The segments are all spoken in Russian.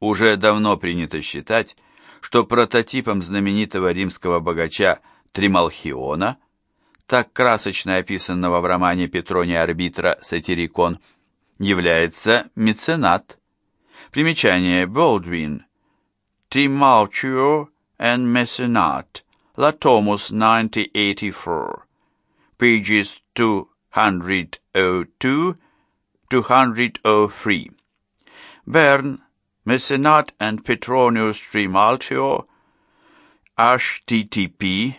Уже давно принято считать, что прототипом знаменитого римского богача Трималхиона, так красочно описанного в романе Петрония Арбитра «Сатирикон», является меценат. Примечание Болдвин. Trimalchio and. La Tomus 1984. Pages 202-203. Bern, Mecenat and Petronius Trimalchio. http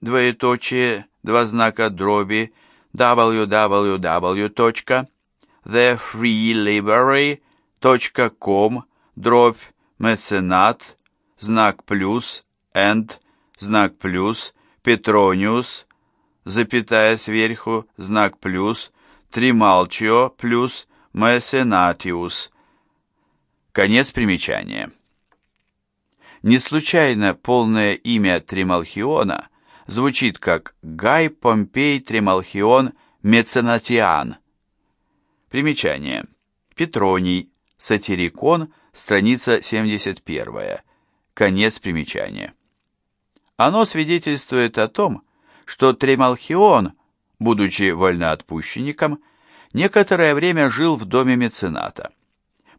двоеточие два знака дроби www.thefreelibrary.com дробь меценат знак плюс and знак плюс Петрониус запятая сверху знак плюс Трималчио плюс Месенатиус Конец примечания. Не случайно полное имя Трималхиона звучит как Гай Помпей Трималхион Меценатиан. Примечание. Петроний, Сатирикон, страница 71. Конец примечания. Оно свидетельствует о том, что Тремалхион, будучи вольноотпущенником, некоторое время жил в доме мецената.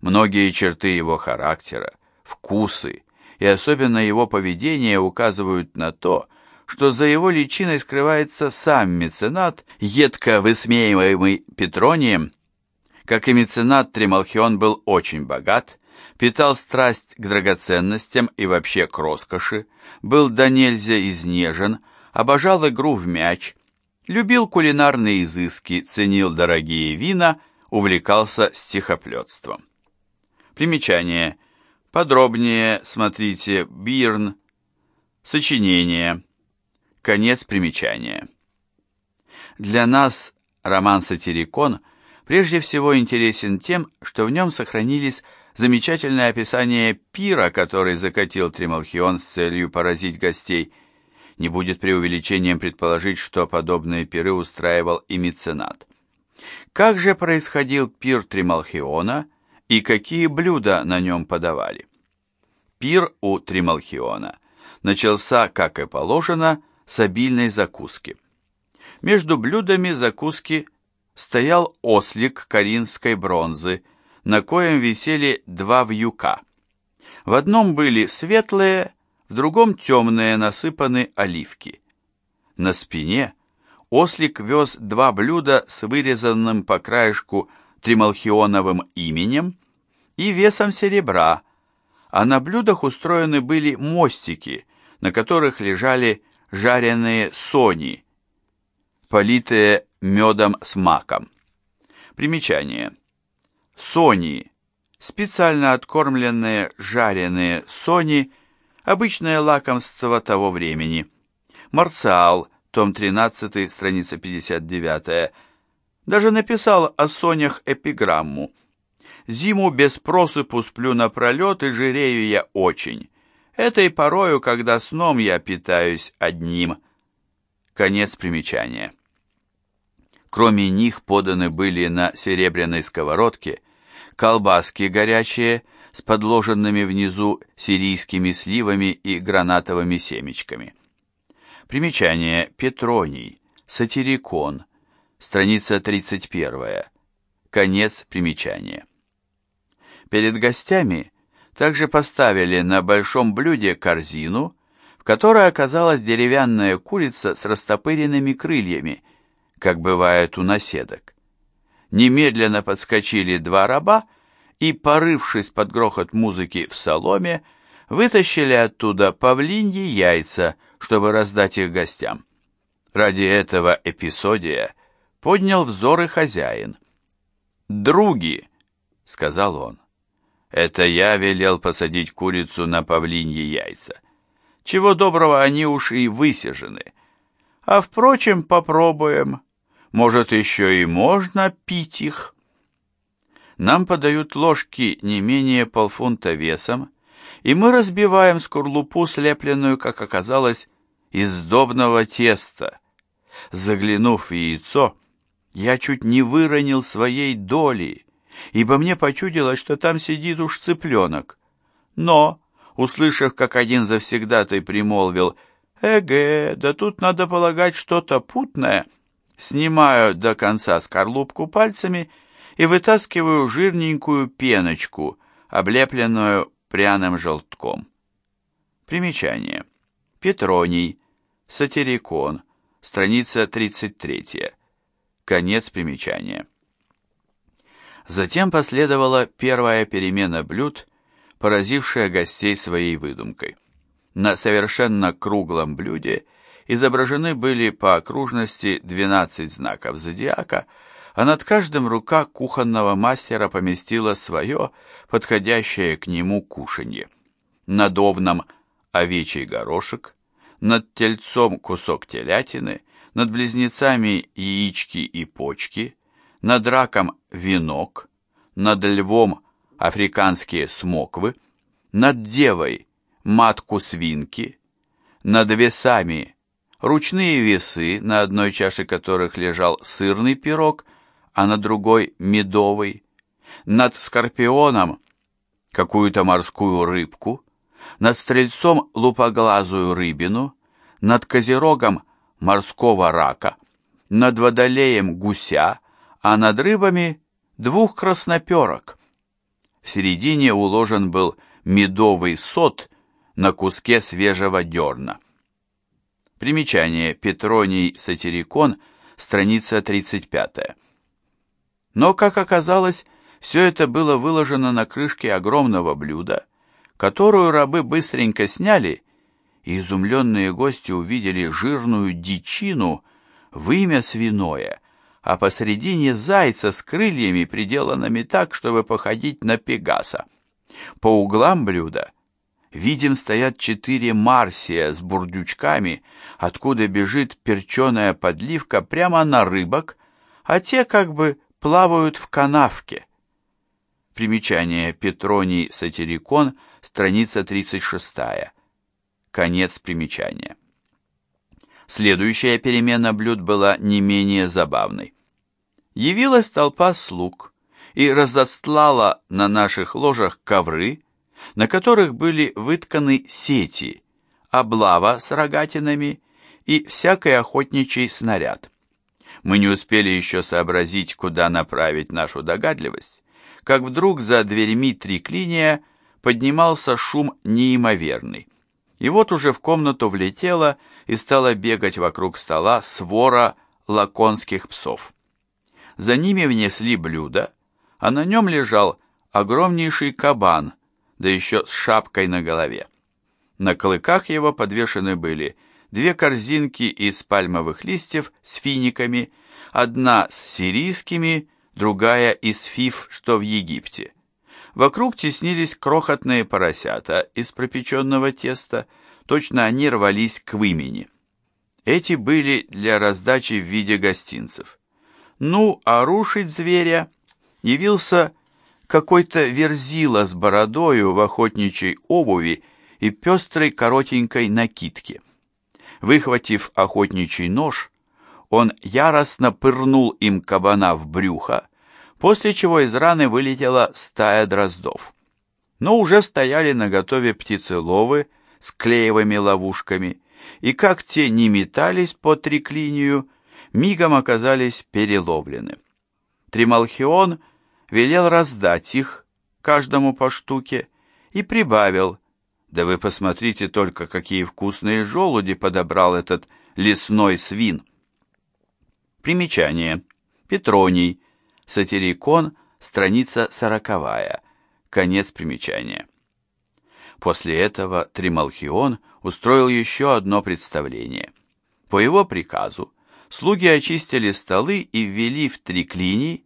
Многие черты его характера, вкусы и особенно его поведение указывают на то, что за его личиной скрывается сам меценат, едко высмеиваемый Петронием. Как и меценат, Тремалхион был очень богат, питал страсть к драгоценностям и вообще к роскоши, был до нельзя изнежен, обожал игру в мяч, любил кулинарные изыски, ценил дорогие вина, увлекался стихоплетством. Примечание. Подробнее смотрите Бирн. Сочинение. Конец примечания. Для нас роман «Сатирикон» прежде всего интересен тем, что в нем сохранились замечательное описание пира, который закатил Трималхион с целью поразить гостей. Не будет преувеличением предположить, что подобные пиры устраивал и меценат. Как же происходил пир Трималхиона – и какие блюда на нем подавали. Пир у Трималхиона начался, как и положено, с обильной закуски. Между блюдами закуски стоял ослик коринфской бронзы, на коем висели два вьюка. В одном были светлые, в другом темные насыпаны оливки. На спине ослик вез два блюда с вырезанным по краешку трималхионовым именем и весом серебра, а на блюдах устроены были мостики, на которых лежали жареные сони, политые медом с маком. Примечание. Сони – специально откормленные жареные сони, обычное лакомство того времени. Марциал, том 13, страница 59, даже написал о сонях эпиграмму – Зиму без просыпу сплю напролет и жирею я очень. Этой порою, когда сном я питаюсь одним. Конец примечания. Кроме них поданы были на серебряной сковородке колбаски горячие с подложенными внизу сирийскими сливами и гранатовыми семечками. Примечание Петроний, Сатирикон, страница 31. Конец примечания. Перед гостями также поставили на большом блюде корзину, в которой оказалась деревянная курица с растопыренными крыльями, как бывает у наседок. Немедленно подскочили два раба и, порывшись под грохот музыки в соломе, вытащили оттуда павлиньи яйца, чтобы раздать их гостям. Ради этого эпизодия поднял взоры хозяин. «Други!» — сказал он. Это я велел посадить курицу на павлиньи яйца. Чего доброго, они уж и высижены. А, впрочем, попробуем. Может, еще и можно пить их. Нам подают ложки не менее полфунта весом, и мы разбиваем скорлупу, слепленную, как оказалось, из сдобного теста. Заглянув в яйцо, я чуть не выронил своей доли, ибо мне почудилось, что там сидит уж цыпленок. Но, услышав, как один завсегдатый примолвил «Эге, да тут надо полагать что-то путное», снимаю до конца скорлупку пальцами и вытаскиваю жирненькую пеночку, облепленную пряным желтком. Примечание. Петроний, сатирикон, страница 33. Конец примечания. Затем последовала первая перемена блюд, поразившая гостей своей выдумкой. На совершенно круглом блюде изображены были по окружности 12 знаков зодиака, а над каждым рука кухонного мастера поместила свое, подходящее к нему кушанье. Над овном овечий горошек, над тельцом кусок телятины, над близнецами яички и почки, над раком венок, над львом африканские смоквы, над девой матку свинки, над весами ручные весы, на одной чаше которых лежал сырный пирог, а на другой медовый, над скорпионом какую-то морскую рыбку, над стрельцом лупоглазую рыбину, над козерогом морского рака, над водолеем гуся, а над рыбами двух красноперок. В середине уложен был медовый сот на куске свежего дерна. Примечание Петроний Сатирикон, страница 35. Но, как оказалось, все это было выложено на крышке огромного блюда, которую рабы быстренько сняли, и изумленные гости увидели жирную дичину, вымя свиное, а посредине зайца с крыльями, приделанными так, чтобы походить на пегаса. По углам блюда видим стоят четыре марсия с бурдючками, откуда бежит перченая подливка прямо на рыбок, а те как бы плавают в канавке. Примечание Петроний Сатирикон, страница 36. Конец примечания. Следующая перемена блюд была не менее забавной. Явилась толпа слуг и разостлала на наших ложах ковры, на которых были вытканы сети, облава с рогатинами и всякий охотничий снаряд. Мы не успели еще сообразить, куда направить нашу догадливость, как вдруг за дверьми триклиния поднимался шум неимоверный. И вот уже в комнату влетела и стала бегать вокруг стола свора лаконских псов. За ними внесли блюдо, а на нем лежал огромнейший кабан, да еще с шапкой на голове. На клыках его подвешены были две корзинки из пальмовых листьев с финиками, одна с сирийскими, другая из фиф, что в Египте. Вокруг теснились крохотные поросята из пропеченного теста, точно они рвались к вымени. Эти были для раздачи в виде гостинцев. Ну, а рушить зверя явился какой-то верзила с бородою в охотничьей обуви и пестрой коротенькой накидке. Выхватив охотничий нож, он яростно пырнул им кабана в брюхо, после чего из раны вылетела стая дроздов. Но уже стояли наготове птицеловы с клеевыми ловушками, и как те не метались по триклинию, мигом оказались переловлены. Трималхион велел раздать их, каждому по штуке, и прибавил, да вы посмотрите только, какие вкусные желуди подобрал этот лесной свин. Примечание. Петроний. Сатирикон. Страница сороковая. Конец примечания. После этого Трималхион устроил еще одно представление. По его приказу слуги очистили столы и ввели в триклиний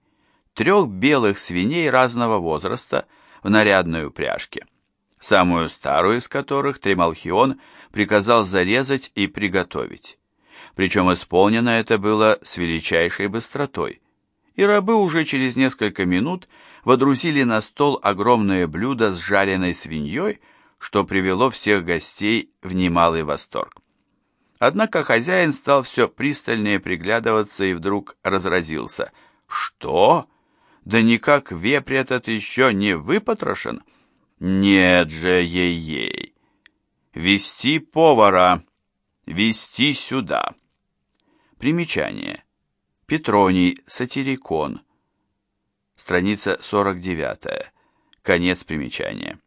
трех белых свиней разного возраста в нарядной упряжке, самую старую из которых Тремалхион приказал зарезать и приготовить. Причем исполнено это было с величайшей быстротой, и рабы уже через несколько минут водрузили на стол огромное блюдо с жареной свиньей, что привело всех гостей в немалый восторг. Однако хозяин стал все пристальнее приглядываться и вдруг разразился. «Что? Да никак вепрь этот еще не выпотрошен!» Нет же, ей-ей. Вести повара, вести сюда. Примечание. Петроний, сатирикон. Страница 49. Конец примечания.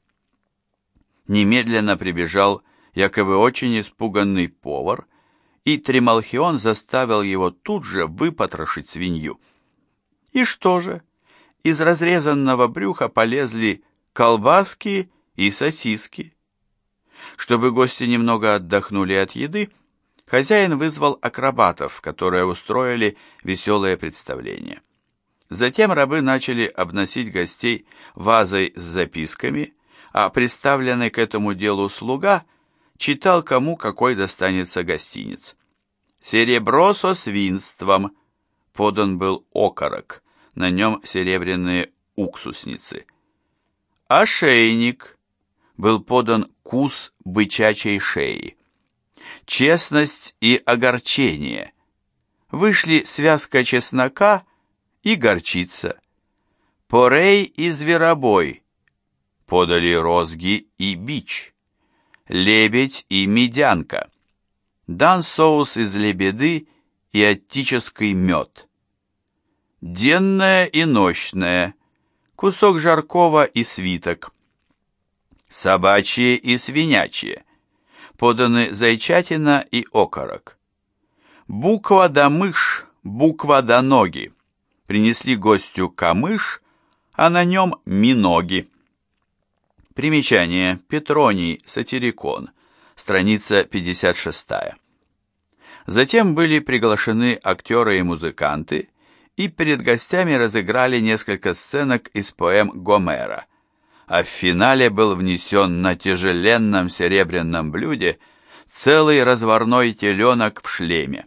Немедленно прибежал якобы очень испуганный повар, и Трималхион заставил его тут же выпотрошить свинью. И что же? Из разрезанного брюха полезли колбаски и сосиски. Чтобы гости немного отдохнули от еды, хозяин вызвал акробатов, которые устроили веселое представление. Затем рабы начали обносить гостей вазой с записками, а представленный к этому делу слуга читал, кому какой достанется гостиниц. «Серебро со свинством», подан был окорок, на нем серебряные уксусницы. Ошейник, был подан кус бычачей шеи. Честность и огорчение. Вышли связка чеснока и горчица. Порей и зверобой. Подали розги и бич. Лебедь и медянка. Дан соус из лебеды и оттический мед. Денное и ночное. Кусок жаркого и свиток. Собачье и свинячье. Поданы зайчатина и окорок. Буква да мышь, буква да ноги принесли гостю камыш, а на нем миноги. Примечание. Петроний, сатирикон. Страница 56. Затем были приглашены актеры и музыканты, и перед гостями разыграли несколько сценок из поэм Гомера, а в финале был внесен на тяжеленном серебряном блюде целый разварной теленок в шлеме.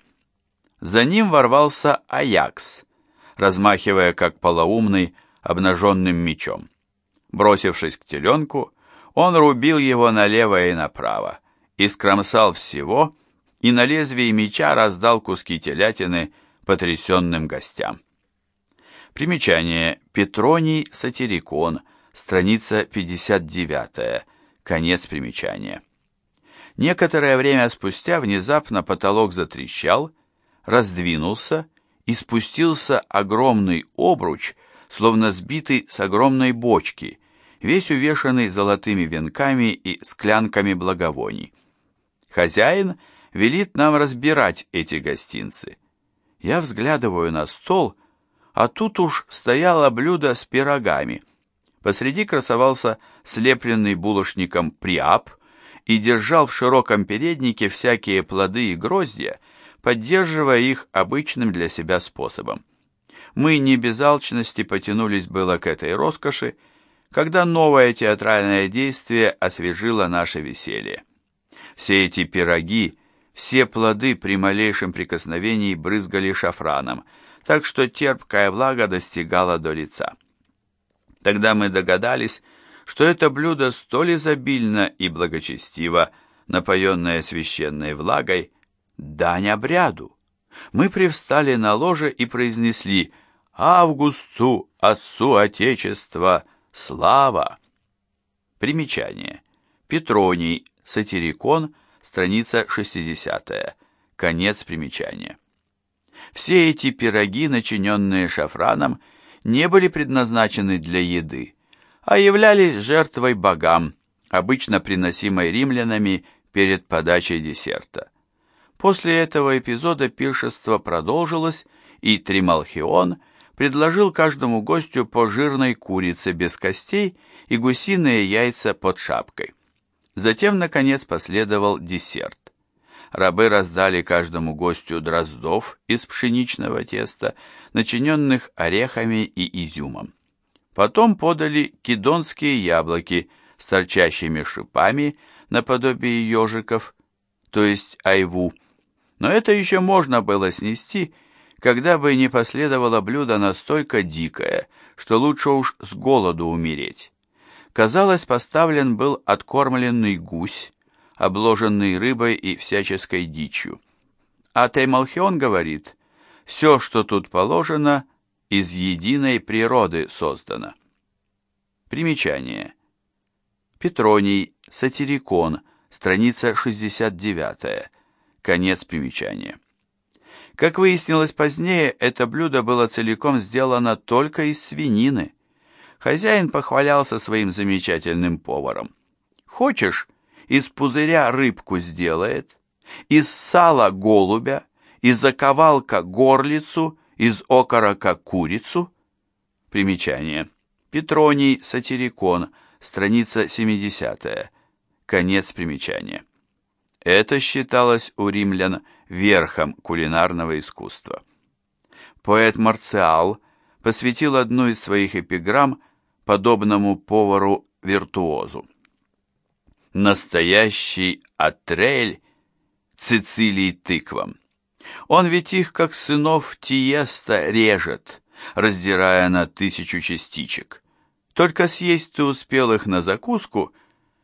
За ним ворвался Аякс – размахивая как полоумный обнаженным мечом. Бросившись к теленку, он рубил его налево и направо, и скромсал всего, и на лезвии меча раздал куски телятины потрясенным гостям. Примечание. Петроний Сатирикон, страница 59, конец примечания. Некоторое время спустя внезапно потолок затрещал, раздвинулся, и спустился огромный обруч, словно сбитый с огромной бочки, весь увешанный золотыми венками и склянками благовоний. Хозяин велит нам разбирать эти гостинцы. Я взглядываю на стол, а тут уж стояло блюдо с пирогами. Посреди красовался слепленный булочником приап и держал в широком переднике всякие плоды и гроздья, поддерживая их обычным для себя способом. Мы не без алчности потянулись было к этой роскоши, когда новое театральное действие освежило наше веселье. Все эти пироги, все плоды при малейшем прикосновении брызгали шафраном, так что терпкая влага достигала до лица. Тогда мы догадались, что это блюдо столь изобильно и благочестиво, напоенное священной влагой, дань обряду. Мы привстали на ложе и произнесли «Августу, Отцу Отечества, слава!» Примечание. Петроний, Сатирикон, страница 60 Конец примечания. Все эти пироги, начиненные шафраном, не были предназначены для еды, а являлись жертвой богам, обычно приносимой римлянами перед подачей десерта. После этого эпизода пиршество продолжилось, и Трималхион предложил каждому гостю по жирной курице без костей и гусиные яйца под шапкой. Затем, наконец, последовал десерт. Рабы раздали каждому гостю дроздов из пшеничного теста, начиненных орехами и изюмом. Потом подали кидонские яблоки с торчащими шипами наподобие ежиков, то есть айву, но это еще можно было снести, когда бы не последовало блюдо настолько дикое, что лучше уж с голоду умереть. Казалось, поставлен был откормленный гусь, обложенный рыбой и всяческой дичью. А Теймалхион говорит, все, что тут положено, из единой природы создано. Примечание. Петроний, сатирикон, страница 69, конец примечания. Как выяснилось позднее, это блюдо было целиком сделано только из свинины. Хозяин похвалялся своим замечательным поваром. «Хочешь, из пузыря рыбку сделает, из сала голубя, из оковалка горлицу, из окорока курицу?» Примечание. Петроний Сатирикон, страница 70 Конец примечания. Это считалось у римлян верхом кулинарного искусства. Поэт Марциал посвятил одну из своих эпиграмм подобному повару-виртуозу. Настоящий Атрель Цицилий тыквам. Он ведь их, как сынов Тиеста, режет, раздирая на тысячу частичек. Только съесть ты успел их на закуску,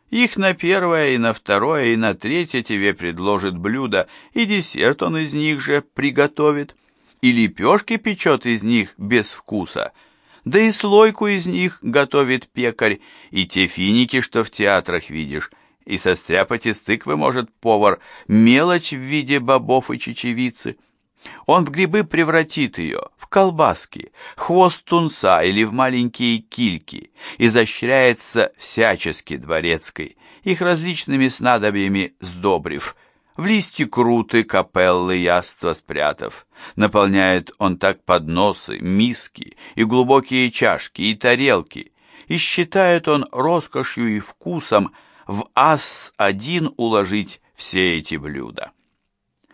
их на первое и на второе и на третье тебе предложит блюдо, и десерт он из них же приготовит, и лепешки печет из них без вкуса, да и слойку из них готовит пекарь, и те финики, что в театрах видишь, и состряпать из тыквы может повар мелочь в виде бобов и чечевицы. Он в грибы превратит ее, в колбаски, хвост тунца или в маленькие кильки, изощряется всячески дворецкой, их различными снадобьями сдобрив, в листи круты, капеллы, яства спрятав. Наполняет он так подносы, миски и глубокие чашки, и тарелки, и считает он роскошью и вкусом в ас один уложить все эти блюда.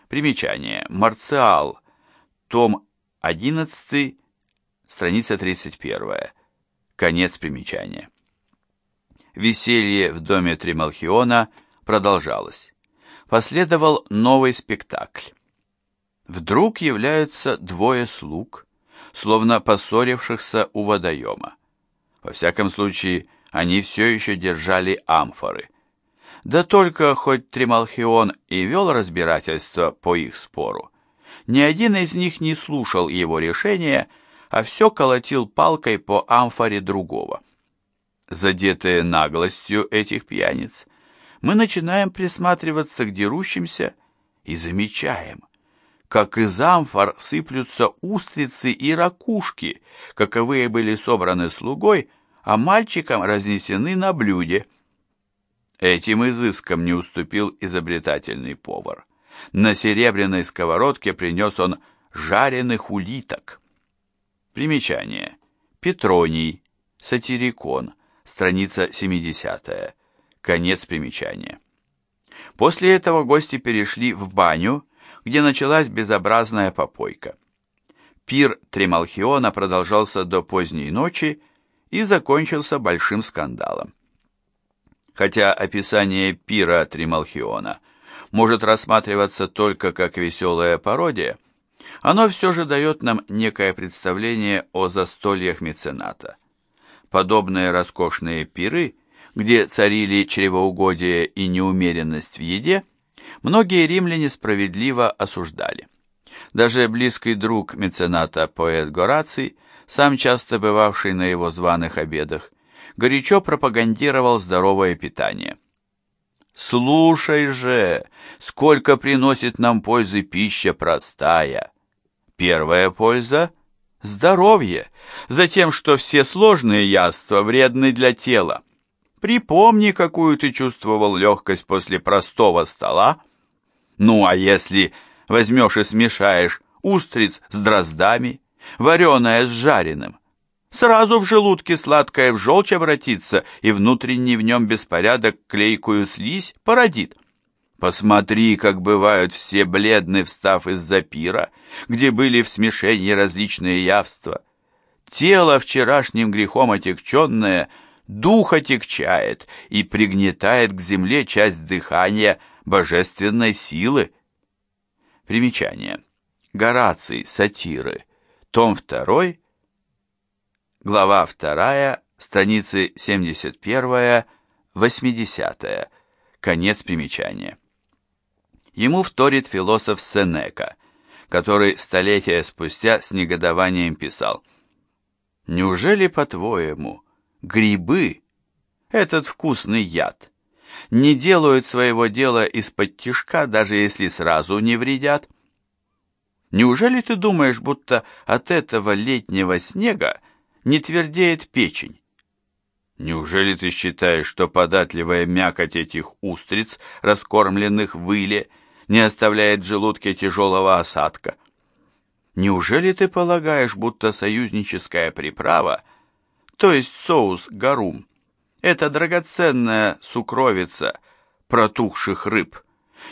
Примечание. Марциал. Том 11, страница 31. Конец примечания. Веселье в доме Трималхиона продолжалось. Последовал новый спектакль. Вдруг являются двое слуг, словно поссорившихся у водоема. Во всяком случае, они все еще держали амфоры – да только хоть Трималхион и вел разбирательство по их спору, ни один из них не слушал его решения, а все колотил палкой по амфоре другого. Задетые наглостью этих пьяниц, мы начинаем присматриваться к дерущимся и замечаем, как из амфор сыплются устрицы и ракушки, каковые были собраны слугой, а мальчикам разнесены на блюде – Этим изыском не уступил изобретательный повар. На серебряной сковородке принес он жареных улиток. Примечание. Петроний, сатирикон, страница 70 Конец примечания. После этого гости перешли в баню, где началась безобразная попойка. Пир Тремалхиона продолжался до поздней ночи и закончился большим скандалом хотя описание пира Трималхиона может рассматриваться только как веселая пародия, оно все же дает нам некое представление о застольях мецената. Подобные роскошные пиры, где царили чревоугодие и неумеренность в еде, многие римляне справедливо осуждали. Даже близкий друг мецената, поэт Гораций, сам часто бывавший на его званых обедах, горячо пропагандировал здоровое питание. «Слушай же, сколько приносит нам пользы пища простая. Первая польза – здоровье, затем, что все сложные яства вредны для тела. Припомни, какую ты чувствовал легкость после простого стола. Ну, а если возьмешь и смешаешь устриц с дроздами, вареное с жареным – Сразу в желудке сладкое в желчь обратится, и внутренний в нем беспорядок клейкую слизь породит. Посмотри, как бывают все бледны, встав из-за пира, где были в смешении различные явства. Тело вчерашним грехом отягченное дух отягчает и пригнетает к земле часть дыхания божественной силы. Примечание. Гораций, сатиры, том 2, глава 2, страницы 71-80, конец примечания. Ему вторит философ Сенека, который столетия спустя с негодованием писал «Неужели, по-твоему, грибы этот вкусный яд, не делают своего дела из-под тишка, даже если сразу не вредят? Неужели ты думаешь, будто от этого летнего снега не твердеет печень? Неужели ты считаешь, что податливая мякоть этих устриц, раскормленных в иле, не оставляет в желудке тяжелого осадка? Неужели ты полагаешь, будто союзническая приправа, то есть соус гарум, это драгоценная сукровица протухших рыб,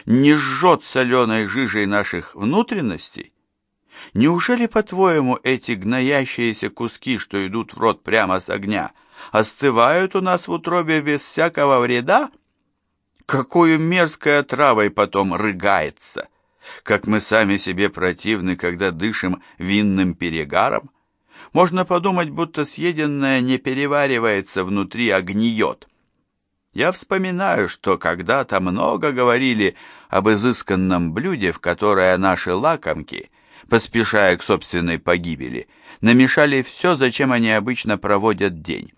не жжет соленой жижей наших внутренностей? Неужели, по-твоему, эти гноящиеся куски, что идут в рот прямо с огня, остывают у нас в утробе без всякого вреда? Какую мерзкой отравой потом рыгается! Как мы сами себе противны, когда дышим винным перегаром? Можно подумать, будто съеденное не переваривается внутри, а гниет. Я вспоминаю, что когда-то много говорили об изысканном блюде, в которое наши лакомки, поспешая к собственной погибели, намешали все, зачем они обычно проводят день.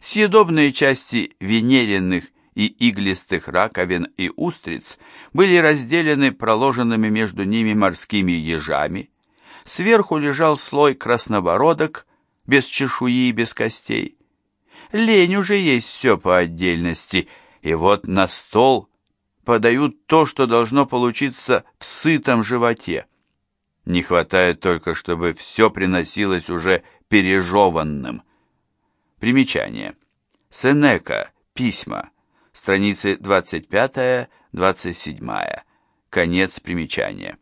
Съедобные части венеренных и иглистых раковин и устриц были разделены проложенными между ними морскими ежами. Сверху лежал слой краснобородок, без чешуи и без костей. Лень уже есть все по отдельности, и вот на стол подают то, что должно получиться в сытом животе. Не хватает только, чтобы все приносилось уже пережеванным. Примечание. Сенека. Письма страницы 25-27. Конец примечания.